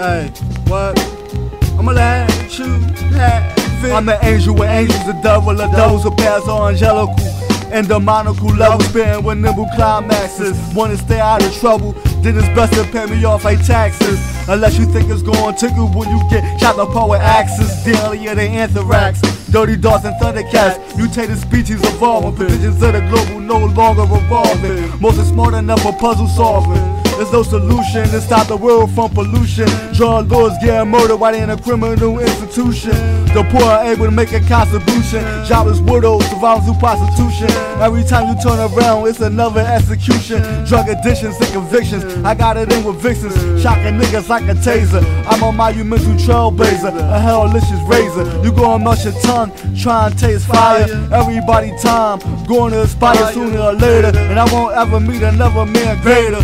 What? I'ma let you have it. I'm an angel with angels, the devil, the devils who pass on angelical. And the demonical level spitting with nimble climaxes. Wanna stay out of trouble, then it's best to pay me off like taxes. Unless you think it's going tickle when you get shot up with axes. Deadlier than anthrax. Dirty dogs and thundercats. Mutated species evolving. Provisions of the global no longer revolving. Most are smart enough for puzzle solving. There's no solution to stop the world from pollution. Drug lords get murdered while in a criminal institution. The poor are able to make a contribution. Jobless widows survive through prostitution. Every time you turn around, it's another execution. Drug addictions and convictions. I got it in with vixens. Shocking niggas like a taser. I'm a monumental trailblazer. A hellicious razor. You gonna melt your tongue, try and taste fire. Everybody time, going to expire sooner or later. And I won't ever meet another man greater.